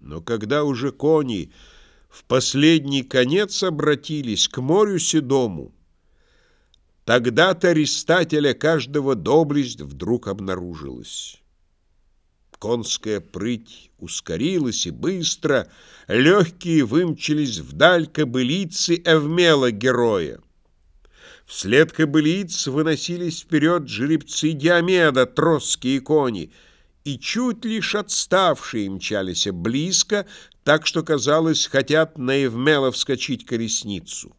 Но когда уже кони в последний конец обратились к морю седому, тогда-то Аристателя каждого доблесть вдруг обнаружилась. Конская прыть ускорилась, и быстро легкие вымчались вдаль кобылицы Эвмела героя. Вслед кобылиц выносились вперед жеребцы Диомеда, троские кони, и чуть лишь отставшие мчались близко, так что, казалось, хотят на Евмела вскочить колесницу.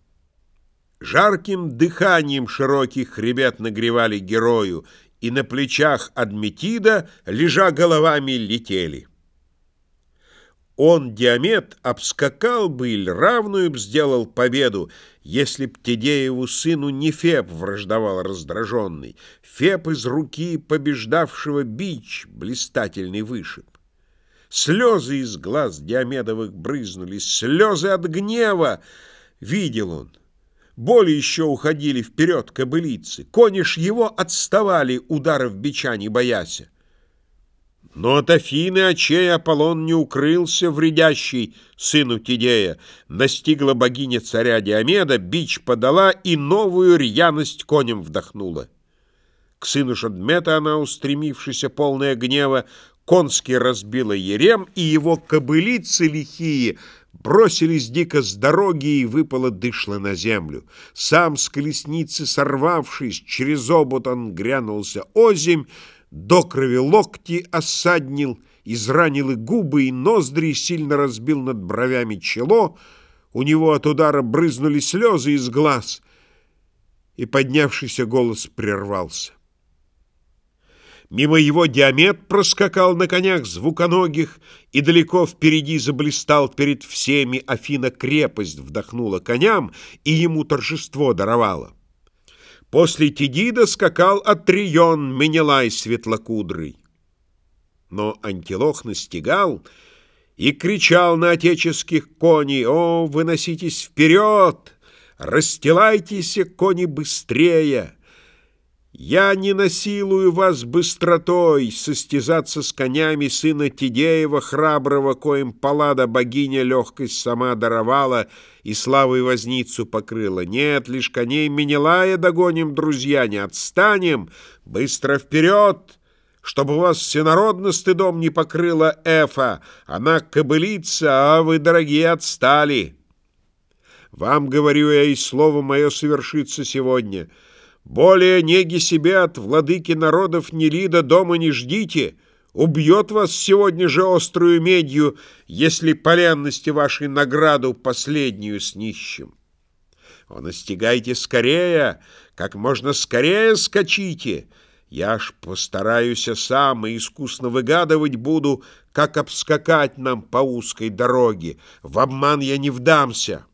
Жарким дыханием широких хребет нагревали герою, и на плечах Адметида, лежа головами, летели. Он, Диамет, обскакал бы или равную б сделал победу, если б Тедееву сыну не Феб враждовал раздраженный, Феб из руки побеждавшего бич блистательный вышиб. Слезы из глаз Диамедовых брызнули, слезы от гнева, видел он. Боли еще уходили вперед кобылицы, кониш его отставали, ударов бича не бояся. Но от Афины очей Аполлон не укрылся, вредящий сыну Тидея. Настигла богиня царя Диомеда, бич подала и новую рьяность конем вдохнула. К сыну Шадмета она, устремившаяся полная гнева, конский разбила ерем, и его кобылицы лихие бросились дико с дороги, и выпало дышло на землю. Сам с колесницы сорвавшись, через обут он грянулся озимь, до крови локти осаднил, изранил и губы, и ноздри, сильно разбил над бровями чело, у него от удара брызнули слезы из глаз, и поднявшийся голос прервался. Мимо его Диамет проскакал на конях звуконогих, и далеко впереди заблистал перед всеми Афина крепость вдохнула коням, и ему торжество даровала. После Тидида скакал Атрион, Менелай светлокудрый. Но Антилох настигал и кричал на отеческих коней, «О, выноситесь вперед! Расстилайтесь, кони, быстрее!» Я не насилую вас быстротой состязаться с конями сына Тидеева, храброго, коим Паллада богиня легкость сама даровала и славой возницу покрыла. Нет, лишь коней Менелая догоним, друзья, не отстанем. Быстро вперед, чтобы вас всенародно стыдом не покрыла Эфа. Она кобылица, а вы, дорогие, отстали. Вам, говорю я, и слово мое совершится сегодня — более неги себе от владыки народов Нелида дома не ждите, убьет вас сегодня же острую медью, если полянности вашей награду последнюю снищем. О, настигайте скорее, как можно скорее скачите, я ж постараюсь сам и искусно выгадывать буду, как обскакать нам по узкой дороге. В обман я не вдамся».